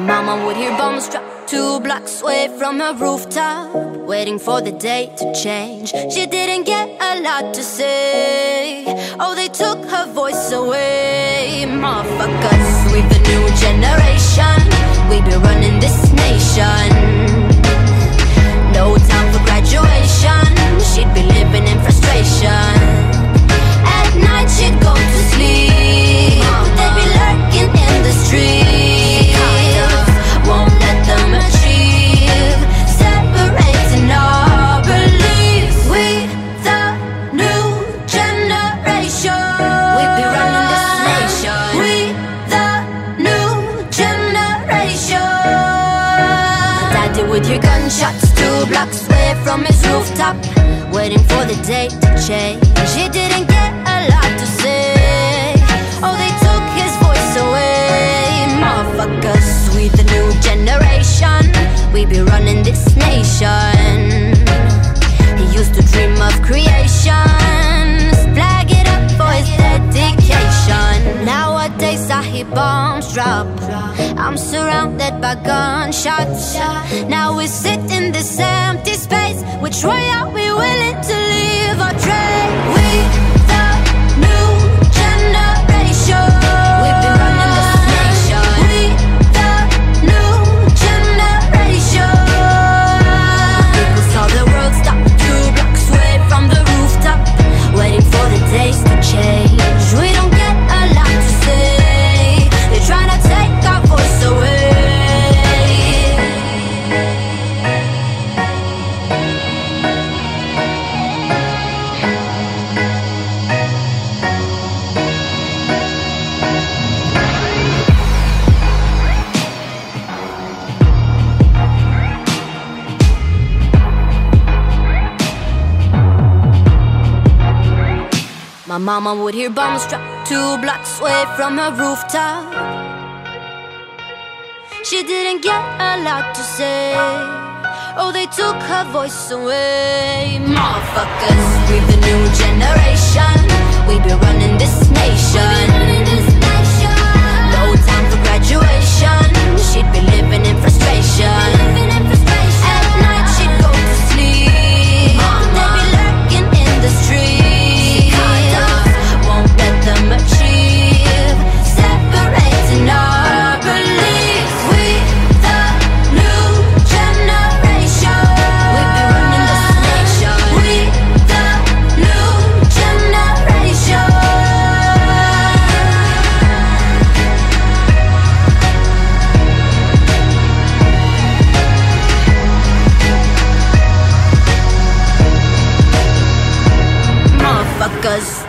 mama would hear bombs drop two blocks away from her rooftop, waiting for the day to change. She didn't get a lot to say. Oh, they took her voice away. Motherfuckers, we the new generation. We be running this nation. With your gunshots, two blocks away from his rooftop, waiting for the day to change. He didn't get a lot to say. Oh, they took his voice away. Motherfuckers, we the new generation. We be running this nation. He used to dream of creation. Surrounded by gunshots. Now we sit in this empty space. Which way are we willing My mama would hear bombs drop two blocks away from her rooftop. She didn't get a lot to say. Oh, they took her voice away. Motherfuckers, we the new generation. We be running this nation. Motherfuckers.